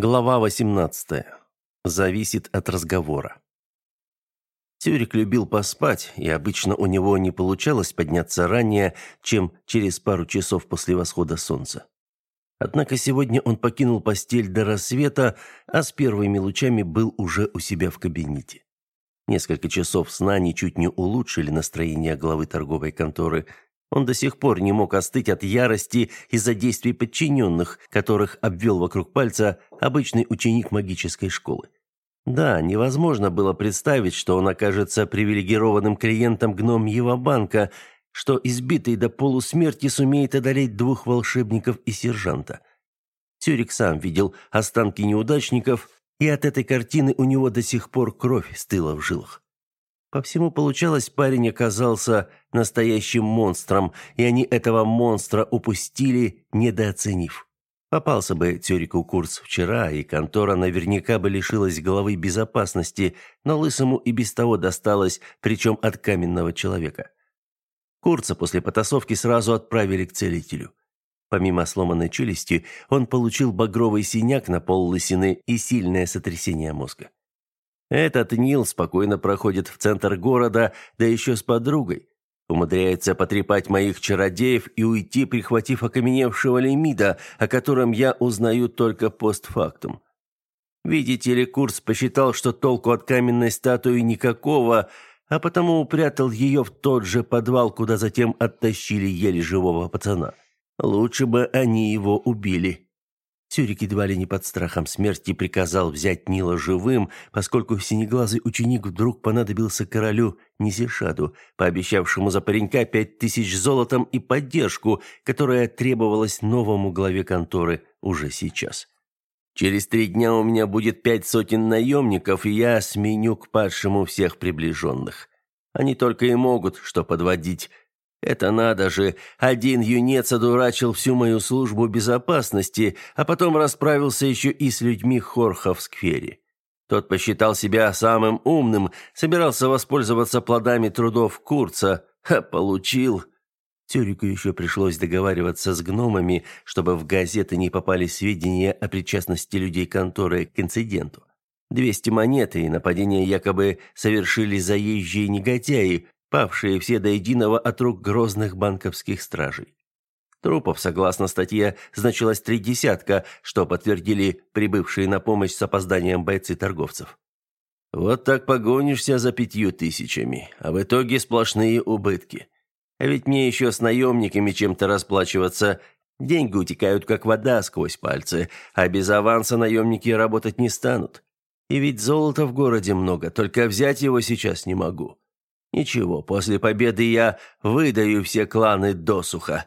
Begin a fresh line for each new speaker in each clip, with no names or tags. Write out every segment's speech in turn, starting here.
Глава 18. Зависит от разговора. Тюрик любил поспать, и обычно у него не получалось подняться ранее, чем через пару часов после восхода солнца. Однако сегодня он покинул постель до рассвета, а с первыми лучами был уже у себя в кабинете. Несколько часов сна ничуть не улучшили настроение главы торговой конторы – он до сих пор не мог остыть от ярости из-за действий подчиненных, которых обвел вокруг пальца обычный ученик магической школы. Да, невозможно было представить, что он окажется привилегированным клиентом гномьего банка, что избитый до полусмерти сумеет одолеть двух волшебников и сержанта. Тюрик сам видел останки неудачников, и от этой картины у него до сих пор кровь стыла в жилах. По всему получалось, парень оказался настоящим монстром, и они этого монстра упустили, недооценив. Попался бы Тёрику курс вчера, и контора наверняка бы лишилась головы безопасности, но Лысому и без того досталось, причем от каменного человека. Курца после потасовки сразу отправили к целителю. Помимо сломанной челюсти, он получил багровый синяк на пол лысины и сильное сотрясение мозга. Этот Нил спокойно проходит в центр города, да еще с подругой. Умудряется потрепать моих чародеев и уйти, прихватив окаменевшего лимида, о котором я узнаю только постфактум. Видите ли, Курс посчитал, что толку от каменной статуи никакого, а потому упрятал ее в тот же подвал, куда затем оттащили еле живого пацана. Лучше бы они его убили. Сюрик едва ли не под страхом смерти приказал взять Нила живым, поскольку синеглазый ученик вдруг понадобился королю Низишаду, пообещавшему за паренька пять тысяч золотом и поддержку, которая требовалась новому главе конторы уже сейчас. Через три дня у меня будет пять сотен наемников, и я сменю к падшему всех приближенных. Они только и могут что подводить это надо же, один юнец одурачил всю мою службу безопасности, а потом расправился еще и с людьми Хорха в сквере. Тот посчитал себя самым умным, собирался воспользоваться плодами трудов Курца, а получил... Тюрику еще пришлось договариваться с гномами, чтобы в газеты не попали сведения о причастности людей конторы к инциденту. Двести монет и нападение якобы совершили заезжие негодяи, павшие все до единого от рук грозных банковских стражей. Трупов, согласно статье, значилось три десятка, что подтвердили прибывшие на помощь с опозданием бойцы торговцев. Вот так погонишься за пятью тысячами, а в итоге сплошные убытки. А ведь мне еще с наемниками чем-то расплачиваться. Деньги утекают, как вода, сквозь пальцы, а без аванса наемники работать не станут. И ведь золота в городе много, только взять его сейчас не могу. Ничего, после победы я выдаю все кланы досуха.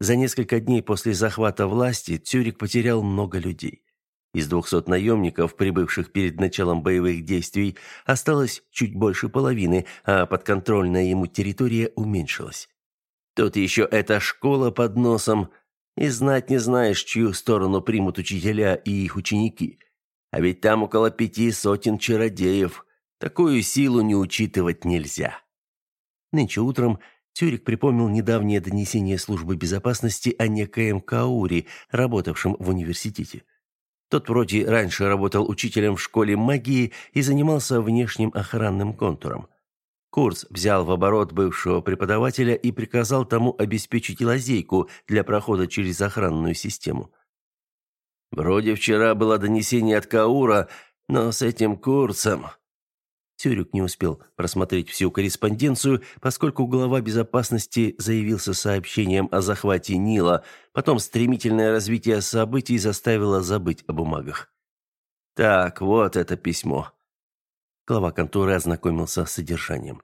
За несколько дней после захвата власти Цюрик потерял много людей. Из двухсот наемников, прибывших перед началом боевых действий, осталось чуть больше половины, а подконтрольная ему территория уменьшилась. Тут еще эта школа под носом, и знать не знаешь, чью сторону примут учителя и их ученики. А ведь там около пяти сотен чародеев – Такую силу не учитывать нельзя. Нынче утром Тюрик припомнил недавнее донесение службы безопасности о некоем Каури, работавшем в университете. Тот вроде раньше работал учителем в школе магии и занимался внешним охранным контуром. Курс взял в оборот бывшего преподавателя и приказал тому обеспечить лазейку для прохода через охранную систему. Вроде вчера было донесение от Каура, но с этим курсом Тюрюк не успел просмотреть всю корреспонденцию, поскольку глава безопасности заявился сообщением о захвате Нила. Потом стремительное развитие событий заставило забыть о бумагах. Так, вот это письмо. Глава конторы ознакомился с содержанием.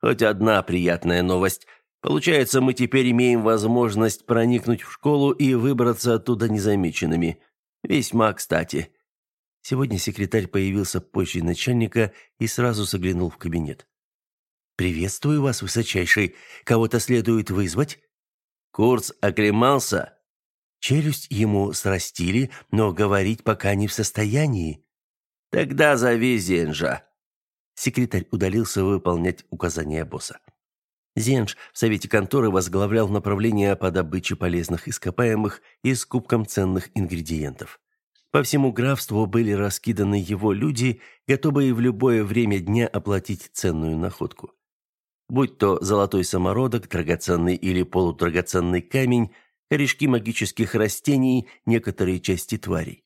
Хоть одна приятная новость. Получается, мы теперь имеем возможность проникнуть в школу и выбраться оттуда незамеченными. Весьма кстати. Сегодня секретарь появился позже начальника и сразу заглянул в кабинет. «Приветствую вас, высочайший. Кого-то следует вызвать?» Курц оклемался. Челюсть ему срастили, но говорить пока не в состоянии. «Тогда зови Зенжа». Секретарь удалился выполнять указания босса. Зенж в совете конторы возглавлял направление по добыче полезных ископаемых и скупкам ценных ингредиентов. По всему графству были раскиданы его люди, готовые в любое время дня оплатить ценную находку. Будь то золотой самородок, драгоценный или полудрагоценный камень, корешки магических растений, некоторые части тварей.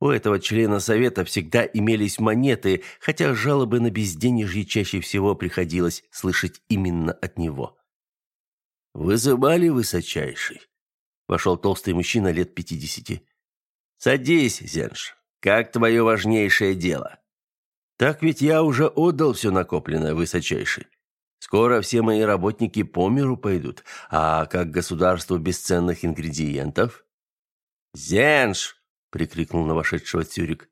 У этого члена совета всегда имелись монеты, хотя жалобы на безденежье чаще всего приходилось слышать именно от него. «Вызывали высочайший?» Вошел толстый мужчина лет пятидесяти. «Садись, Зенш. Как твое важнейшее дело?» «Так ведь я уже отдал все накопленное, высочайший. Скоро все мои работники по миру пойдут. А как государству бесценных ингредиентов?» «Зенш!» — прикрикнул на вошедшего Цюрик.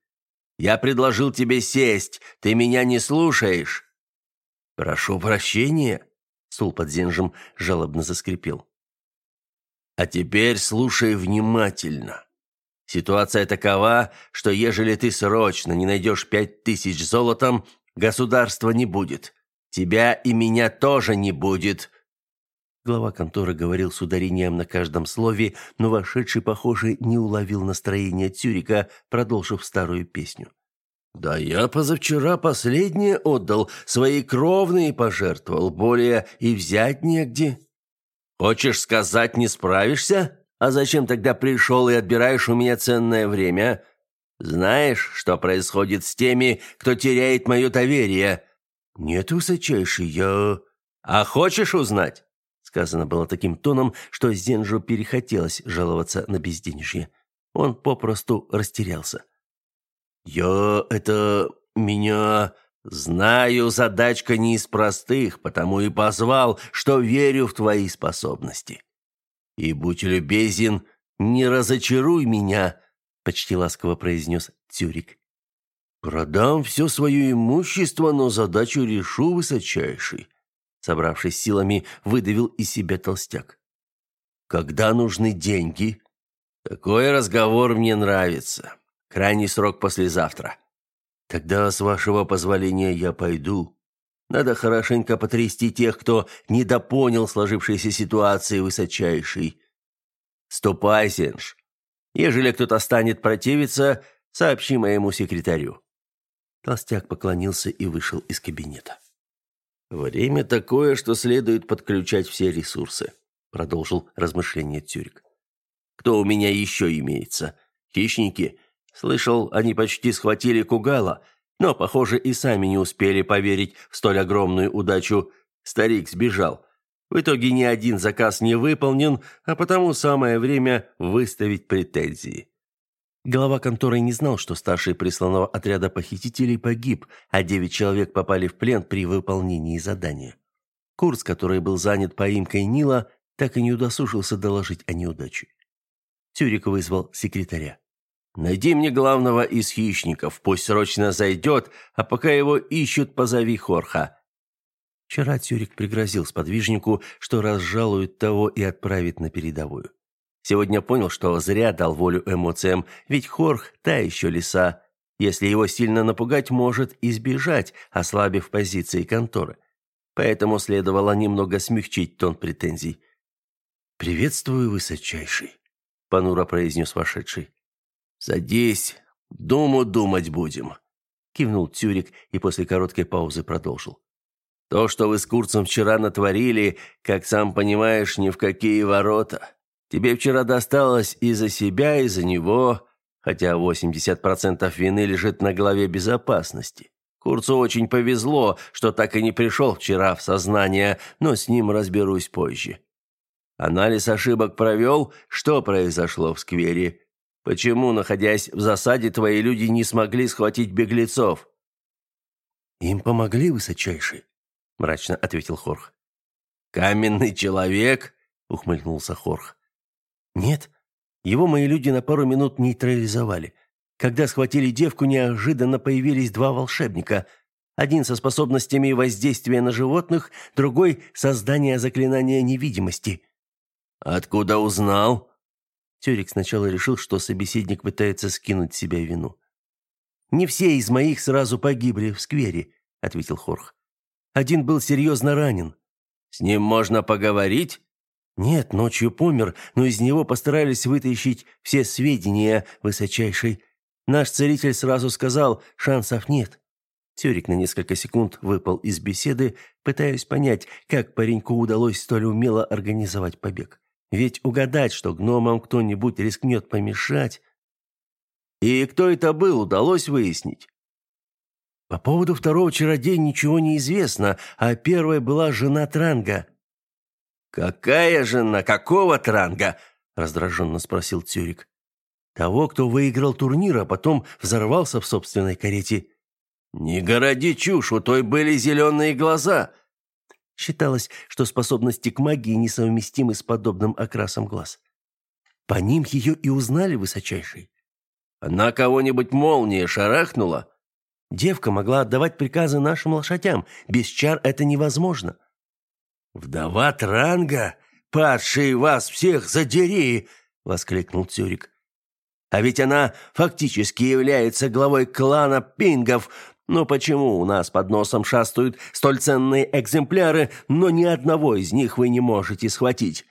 «Я предложил тебе сесть. Ты меня не слушаешь!» «Прошу прощения!» — стул под Зенжем жалобно заскрипел. «А теперь слушай внимательно!» Ситуация такова, что ежели ты срочно не найдешь пять тысяч золотом, государства не будет. Тебя и меня тоже не будет». Глава конторы говорил с ударением на каждом слове, но вошедший, похоже, не уловил настроение Цюрика, продолжив старую песню. «Да я позавчера последнее отдал, свои кровные пожертвовал, более и взять негде». «Хочешь сказать, не справишься?» А зачем тогда пришел и отбираешь у меня ценное время? Знаешь, что происходит с теми, кто теряет мое доверие?» «Нет, высочайший, я...» «А хочешь узнать?» Сказано было таким тоном, что Зенжу перехотелось жаловаться на безденежье. Он попросту растерялся. «Я... это... меня...» «Знаю, задачка не из простых, потому и позвал, что верю в твои способности. «И будь любезен, не разочаруй меня», — почти ласково произнес Тюрик. «Продам все свое имущество, но задачу решу высочайший», — собравшись силами, выдавил из себя толстяк. «Когда нужны деньги?» «Такой разговор мне нравится. Крайний срок послезавтра». «Тогда, с вашего позволения, я пойду. Надо хорошенько потрясти тех, кто недопонял сложившейся ситуации высочайшей. Ступай, Сенж. Ежели кто-то станет противиться, сообщи моему секретарю». Толстяк поклонился и вышел из кабинета. «Время такое, что следует подключать все ресурсы», — продолжил размышление Тюрик. «Кто у меня еще имеется? Хищники? Слышал, они почти схватили Кугала, но, похоже, и сами не успели поверить в столь огромную удачу. Старик сбежал. В итоге ни один заказ не выполнен, а потому самое время выставить претензии. Глава конторы не знал, что старший присланного отряда похитителей погиб, а девять человек попали в плен при выполнении задания. Курс, который был занят поимкой Нила, так и не удосужился доложить о неудаче. Тюрик вызвал секретаря. Найди мне главного из хищников, пусть срочно зайдет, а пока его ищут, позови Хорха». Вчера Тюрик пригрозил сподвижнику, что разжалует того и отправит на передовую. Сегодня понял, что зря дал волю эмоциям, ведь Хорх – та еще лиса. Если его сильно напугать, может избежать, ослабив позиции конторы. Поэтому следовало немного смягчить тон претензий. «Приветствую, высочайший», – понуро произнес вошедший. «Садись, думу думать будем», — кивнул Тюрик и после короткой паузы продолжил. «То, что вы с Курцем вчера натворили, как сам понимаешь, ни в какие ворота. Тебе вчера досталось и за себя, и за него, хотя 80% вины лежит на главе безопасности. Курцу очень повезло, что так и не пришел вчера в сознание, но с ним разберусь позже. Анализ ошибок провел, что произошло в сквере. Почему, находясь в засаде, твои люди не смогли схватить беглецов? Им помогли высочайшие, мрачно ответил Хорх. Каменный человек, ухмыльнулся Хорх. Нет, его мои люди на пару минут нейтрализовали. Когда схватили девку, неожиданно появились два волшебника. Один со способностями воздействия на животных, другой — создания заклинания невидимости. «Откуда узнал?» Тёрик сначала решил, что собеседник пытается скинуть с себя вину. «Не все из моих сразу погибли в сквере», — ответил Хорх. «Один был серьезно ранен». «С ним можно поговорить?» Нет, ночью помер, но из него постарались вытащить все сведения высочайшей. Наш целитель сразу сказал, шансов нет. Тюрик на несколько секунд выпал из беседы, пытаясь понять, как пареньку удалось столь умело организовать побег. Ведь угадать, что гномам кто-нибудь рискнет помешать... И кто это был, удалось выяснить. По поводу второго чародея ничего не известно, а первая была жена Транга. «Какая жена? Какого Транга?» – раздраженно спросил Тюрик. «Того, кто выиграл турнир, а потом взорвался в собственной карете». «Не городи чушь, у той были зеленые глаза!» Считалось, что способности к магии несовместимы с подобным окрасом глаз. По ним ее и узнали высочайший. «Она кого-нибудь молнией шарахнула?» Девка могла отдавать приказы нашим лошадям. Без чар это невозможно. «Вдова Транга? Падший вас всех задери!» — воскликнул Цюрик. «А ведь она фактически является главой клана Пингов, но почему у нас под носом шастают столь ценные экземпляры, но ни одного из них вы не можете схватить?»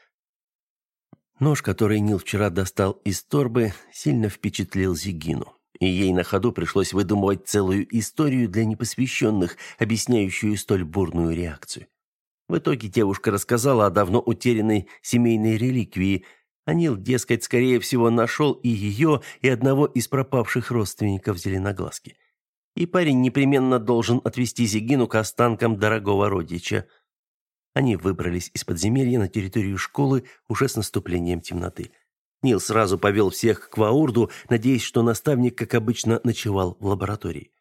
Нож, который Нил вчера достал из торбы, сильно впечатлил Зигину, и ей на ходу пришлось выдумывать целую историю для непосвященных, объясняющую столь бурную реакцию. В итоге девушка рассказала о давно утерянной семейной реликвии. А Нил, дескать, скорее всего, нашел и ее, и одного из пропавших родственников Зеленоглазки и парень непременно должен отвезти Зигину к останкам дорогого родича. Они выбрались из подземелья на территорию школы уже с наступлением темноты. Нил сразу повел всех к Ваурду, надеясь, что наставник, как обычно, ночевал в лаборатории.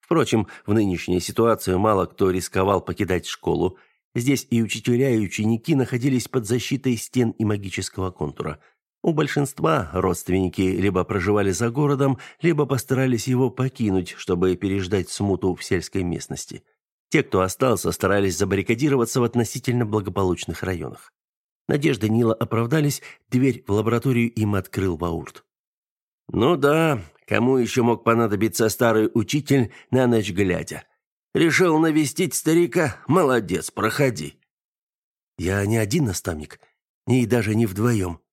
Впрочем, в нынешней ситуации мало кто рисковал покидать школу. Здесь и учителя, и ученики находились под защитой стен и магического контура – у большинства родственники либо проживали за городом, либо постарались его покинуть, чтобы переждать смуту в сельской местности. Те, кто остался, старались забаррикадироваться в относительно благополучных районах. Надежды Нила оправдались, дверь в лабораторию им открыл Ваурт. «Ну да, кому еще мог понадобиться старый учитель на ночь глядя? Решил навестить старика? Молодец, проходи». «Я не один наставник, и даже не вдвоем»,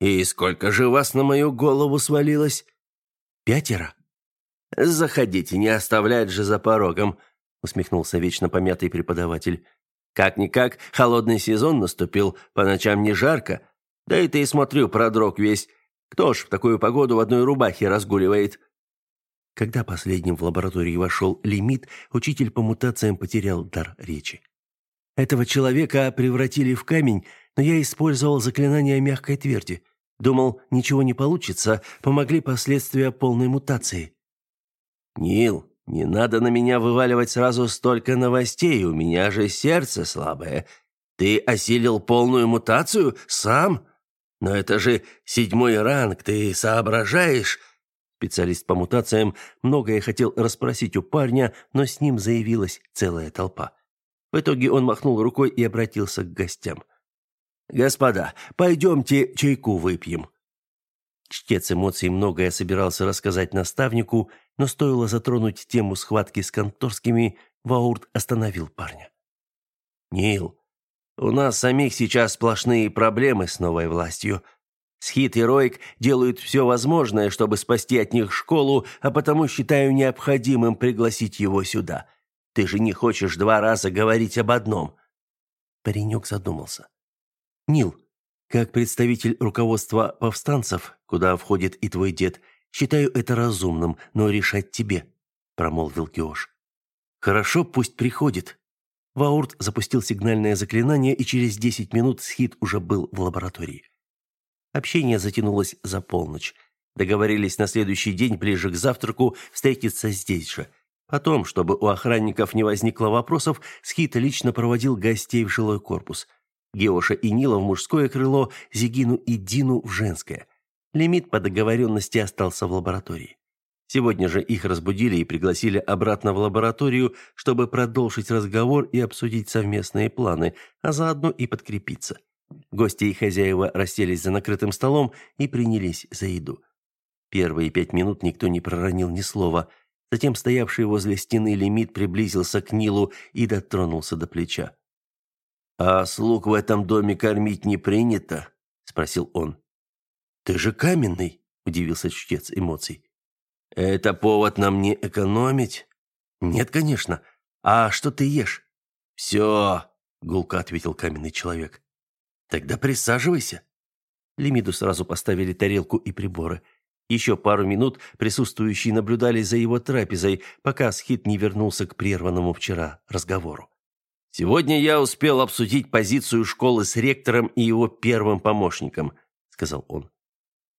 «И сколько же вас на мою голову свалилось?» «Пятеро». «Заходите, не оставлять же за порогом», — усмехнулся вечно помятый преподаватель. «Как-никак, холодный сезон наступил, по ночам не жарко. Да и ты, смотрю, продрог весь. Кто ж в такую погоду в одной рубахе разгуливает?» Когда последним в лаборатории вошел лимит, учитель по мутациям потерял дар речи. Этого человека превратили в камень, но я использовал заклинание мягкой тверди. Думал, ничего не получится, помогли последствия полной мутации. Нил, не надо на меня вываливать сразу столько новостей, у меня же сердце слабое. Ты осилил полную мутацию сам? Но это же седьмой ранг, ты соображаешь? Специалист по мутациям многое хотел расспросить у парня, но с ним заявилась целая толпа. В итоге он махнул рукой и обратился к гостям. «Господа, пойдемте чайку выпьем». Чтец эмоций многое собирался рассказать наставнику, но стоило затронуть тему схватки с конторскими, Ваурт остановил парня. «Нил, у нас самих сейчас сплошные проблемы с новой властью. Схит и Ройк делают все возможное, чтобы спасти от них школу, а потому считаю необходимым пригласить его сюда. Ты же не хочешь два раза говорить об одном». Паренек задумался. Нил, как представитель руководства повстанцев, куда входит и твой дед, считаю это разумным, но решать тебе, промолвил Киош. Хорошо, пусть приходит. Ваурт запустил сигнальное заклинание, и через десять минут Схит уже был в лаборатории. Общение затянулось за полночь. Договорились на следующий день ближе к завтраку встретиться здесь же. Потом, чтобы у охранников не возникло вопросов, Схит лично проводил гостей в жилой корпус – Геоша и Нила в мужское крыло, Зигину и Дину в женское. Лимит по договоренности остался в лаборатории. Сегодня же их разбудили и пригласили обратно в лабораторию, чтобы продолжить разговор и обсудить совместные планы, а заодно и подкрепиться. Гости и хозяева расселись за накрытым столом и принялись за еду. Первые пять минут никто не проронил ни слова. Затем стоявший возле стены лимит приблизился к Нилу и дотронулся до плеча. «А слуг в этом доме кормить не принято?» – спросил он. «Ты же каменный», – удивился чтец эмоций. «Это повод нам не экономить?» «Нет, конечно. А что ты ешь?» «Все», – гулко ответил каменный человек. «Тогда присаживайся». Лемиду сразу поставили тарелку и приборы. Еще пару минут присутствующие наблюдали за его трапезой, пока Схит не вернулся к прерванному вчера разговору. «Сегодня я успел обсудить позицию школы с ректором и его первым помощником», — сказал он.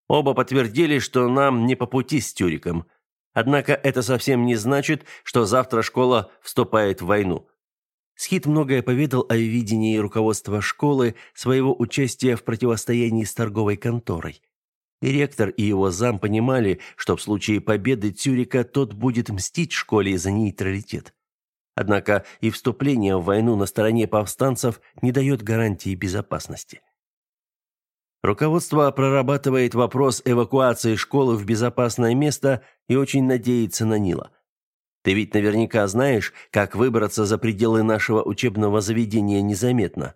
«Оба подтвердили, что нам не по пути с Тюриком. Однако это совсем не значит, что завтра школа вступает в войну. Схит многое поведал о видении руководства школы своего участия в противостоянии с торговой конторой. И ректор и его зам понимали, что в случае победы Цюрика тот будет мстить школе за нейтралитет. Однако и вступление в войну на стороне повстанцев не дает гарантии безопасности. Руководство прорабатывает вопрос эвакуации школы в безопасное место и очень надеется на Нила – ты ведь наверняка знаешь, как выбраться за пределы нашего учебного заведения незаметно.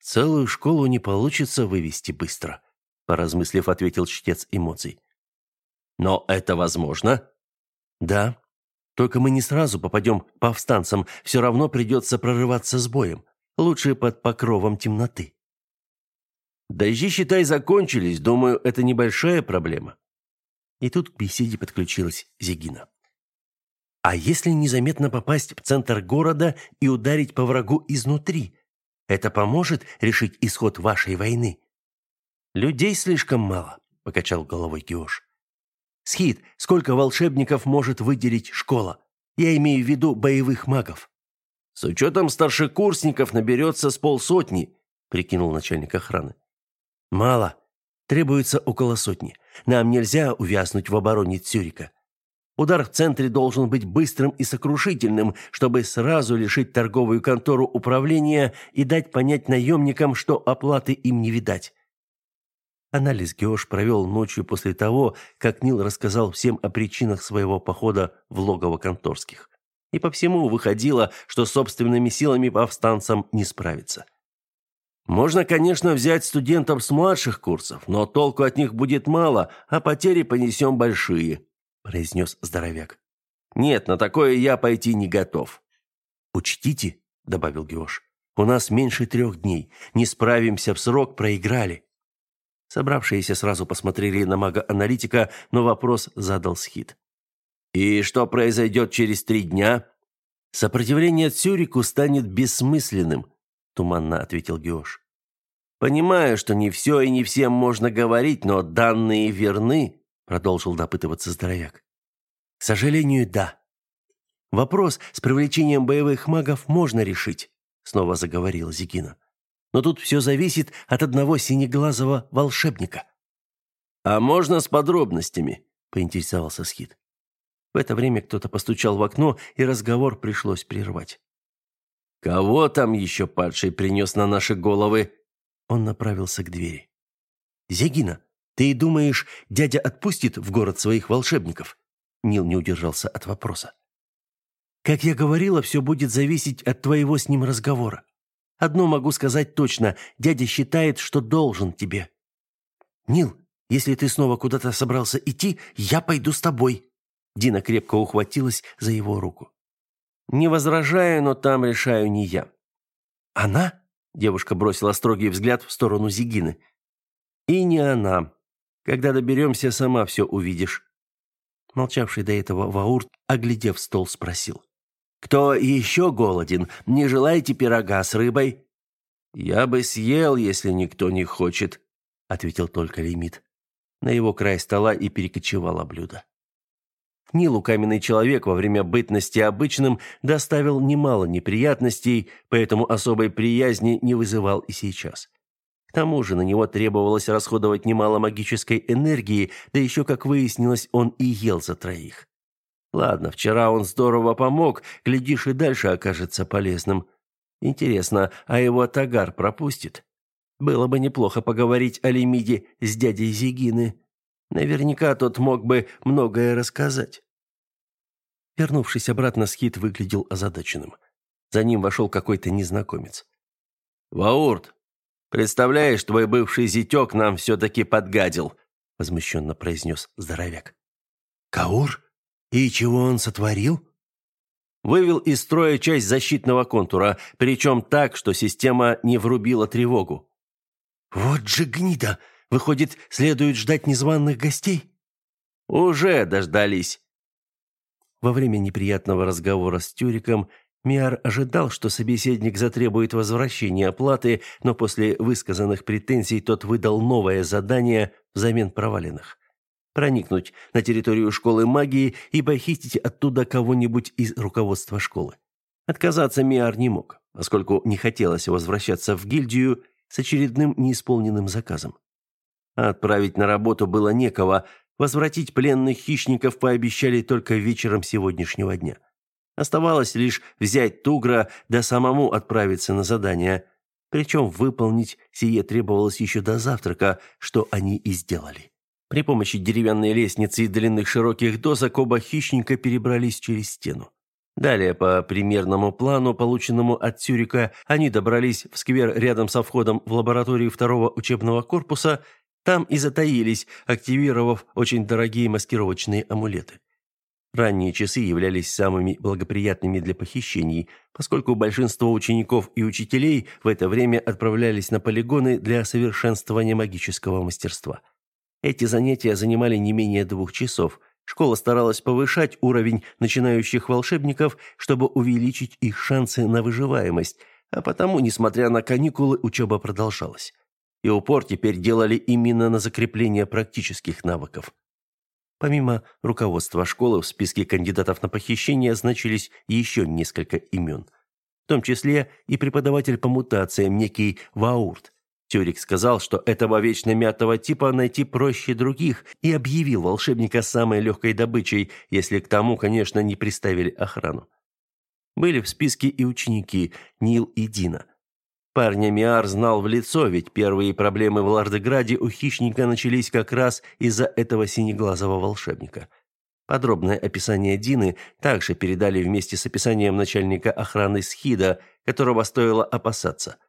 Целую школу не получится вывести быстро, поразмыслив, ответил чтец эмоций. Но это возможно? Да. Только мы не сразу попадем к повстанцам, все равно придется прорываться с боем, лучше под покровом темноты. Дожди, считай, закончились, думаю, это небольшая проблема. И тут к беседе подключилась Зигина. А если незаметно попасть в центр города и ударить по врагу изнутри? Это поможет решить исход вашей войны? Людей слишком мало, покачал головой Геош. Схит, сколько волшебников может выделить школа? Я имею в виду боевых магов. С учетом старшекурсников наберется с полсотни, прикинул начальник охраны. Мало. Требуется около сотни. Нам нельзя увязнуть в обороне Цюрика. Удар в центре должен быть быстрым и сокрушительным, чтобы сразу лишить торговую контору управления и дать понять наемникам, что оплаты им не видать. Анализ Геош провел ночью после того, как Нил рассказал всем о причинах своего похода в логово конторских. И по всему выходило, что собственными силами повстанцам не справиться. Можно, конечно, взять студентов с младших курсов, но толку от них будет мало, а потери понесем большие произнес здоровяк. Нет, на такое я пойти не готов. Учтите, добавил Геош. У нас меньше трех дней. Не справимся в срок, проиграли. Собравшиеся сразу посмотрели на мага-аналитика, но вопрос задал Схит. «И что произойдет через три дня?» «Сопротивление Цюрику станет бессмысленным», — туманно ответил Геош. «Понимаю, что не все и не всем можно говорить, но данные верны продолжил допытываться здоровяк. К сожалению, да. Вопрос с привлечением боевых магов можно решить, снова заговорила Зигина. Но тут все зависит от одного синеглазого волшебника. А можно с подробностями, поинтересовался Скит. В это время кто-то постучал в окно, и разговор пришлось прервать. «Кого там еще падший принес на наши головы?» Он направился к двери. «Зягина, ты думаешь, дядя отпустит в город своих волшебников? Нил не удержался от вопроса. Как я говорила, все будет зависеть от твоего с ним разговора. Одно могу сказать точно: дядя считает, что должен тебе. Нил, если ты снова куда-то собрался идти, я пойду с тобой. Дина крепко ухватилась за его руку. Не возражаю, но там решаю не я. Она? Девушка бросила строгий взгляд в сторону Зигины. И не она. Когда доберемся, сама все увидишь». Молчавший до этого Ваурт, оглядев стол, спросил. «Кто еще голоден? Не желаете пирога с рыбой?» «Я бы съел, если никто не хочет», — ответил только Лимит. На его край стола и перекочевало блюдо. Нилу каменный человек во время бытности обычным доставил немало неприятностей, поэтому особой приязни не вызывал и сейчас. К тому же на него требовалось расходовать немало магической энергии, да еще, как выяснилось, он и ел за троих. Ладно, вчера он здорово помог, глядишь, и дальше окажется полезным. Интересно, а его Тагар пропустит? Было бы неплохо поговорить о Лемиде с дядей Зигины. Наверняка тот мог бы многое рассказать. Вернувшись обратно, Скит выглядел озадаченным. За ним вошел какой-то незнакомец. Ваурт, представляешь, твой бывший зятек нам все-таки подгадил», возмущенно произнес здоровяк.
«Каур? И чего он сотворил?»
Вывел из строя часть защитного контура, причем так, что система не врубила тревогу.
«Вот же гнида! Выходит, следует ждать незваных гостей?»
«Уже дождались!»
Во время неприятного разговора с Тюриком Миар ожидал, что собеседник затребует возвращения оплаты, но после высказанных претензий тот выдал новое задание взамен проваленных проникнуть на территорию школы магии и похитить оттуда кого-нибудь из руководства школы. Отказаться Миар не мог, поскольку не хотелось возвращаться в гильдию с очередным неисполненным заказом. А отправить на работу было некого, возвратить пленных хищников пообещали только вечером сегодняшнего дня. Оставалось лишь взять Тугра да самому отправиться на задание, причем выполнить сие требовалось еще до завтрака, что они и сделали. При помощи деревянной лестницы и длинных широких досок оба хищника перебрались через стену. Далее, по примерному плану, полученному от Цюрика, они добрались в сквер рядом со входом в лабораторию второго учебного корпуса, там и затаились, активировав очень дорогие маскировочные амулеты. Ранние часы являлись самыми благоприятными для похищений, поскольку большинство учеников и учителей в это время отправлялись на полигоны для совершенствования магического мастерства. Эти занятия занимали не менее двух часов. Школа старалась повышать уровень начинающих волшебников, чтобы увеличить их шансы на выживаемость, а потому, несмотря на каникулы, учеба продолжалась. И упор теперь делали именно на закрепление практических навыков. Помимо руководства школы в списке кандидатов на похищение значились еще несколько имен. В том числе и преподаватель по мутациям, некий Ваурт, Тюрик сказал, что этого вечно мятого типа найти проще других, и объявил волшебника самой легкой добычей, если к тому, конечно, не приставили охрану. Были в списке и ученики Нил и Дина. Парня Миар знал в лицо, ведь первые проблемы в Лардеграде у хищника начались как раз из-за этого синеглазого волшебника. Подробное описание Дины также передали вместе с описанием начальника охраны Схида, которого стоило опасаться –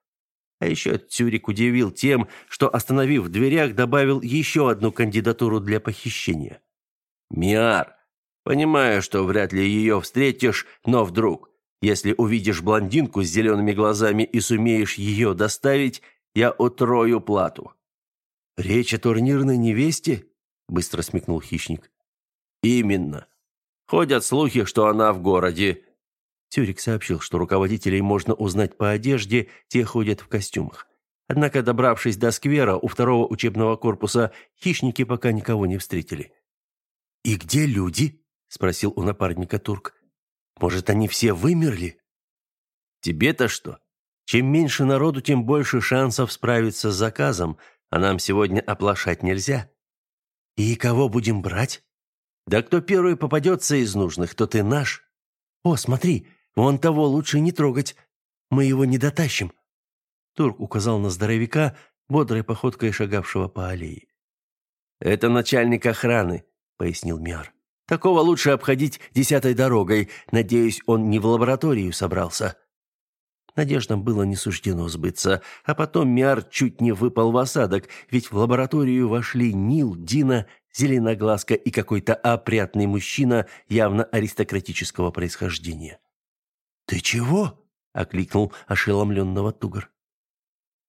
а еще Цюрик удивил тем, что, остановив в дверях, добавил еще одну кандидатуру для похищения. «Миар, понимаю, что вряд ли ее встретишь, но вдруг, если увидишь блондинку с зелеными глазами и сумеешь ее доставить, я утрою плату».
«Речь о турнирной невесте?» – быстро смекнул хищник.
«Именно. Ходят слухи, что она в городе.
Тюрик сообщил, что руководителей можно узнать по одежде, те ходят в костюмах. Однако, добравшись до сквера у второго учебного корпуса, хищники пока никого не встретили.
«И где люди?» – спросил у напарника турк. «Может, они все вымерли?»
«Тебе-то что? Чем меньше народу, тем больше шансов справиться с заказом, а нам сегодня оплошать нельзя».
«И кого будем брать?»
«Да кто первый попадется из нужных, тот и наш».
«О, смотри, Вон того лучше не трогать. Мы его не дотащим.
Турк указал на здоровяка, бодрой походкой шагавшего по аллее.
Это начальник охраны, пояснил Миар. Такого лучше обходить десятой дорогой. Надеюсь, он не в лабораторию собрался.
Надеждам было не суждено сбыться, а потом Миар чуть не выпал в осадок, ведь в лабораторию вошли Нил, Дина, Зеленоглазка и какой-то опрятный мужчина явно аристократического происхождения.
«Ты чего?» — окликнул ошеломленного Тугар.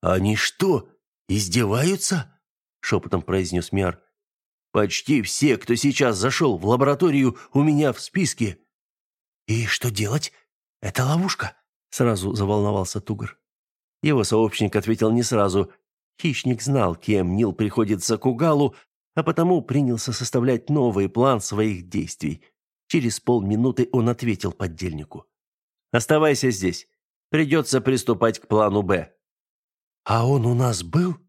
«Они что, издеваются?» — шепотом произнес Миар. «Почти все, кто сейчас зашел в лабораторию, у меня в списке». «И что делать? Это ловушка?» — сразу заволновался Тугар.
Его сообщник ответил не сразу. Хищник знал, кем Нил приходится к Угалу, а потому принялся составлять новый план своих действий. Через полминуты он ответил поддельнику. Оставайся здесь. Придется приступать к плану «Б».
«А он у нас был?»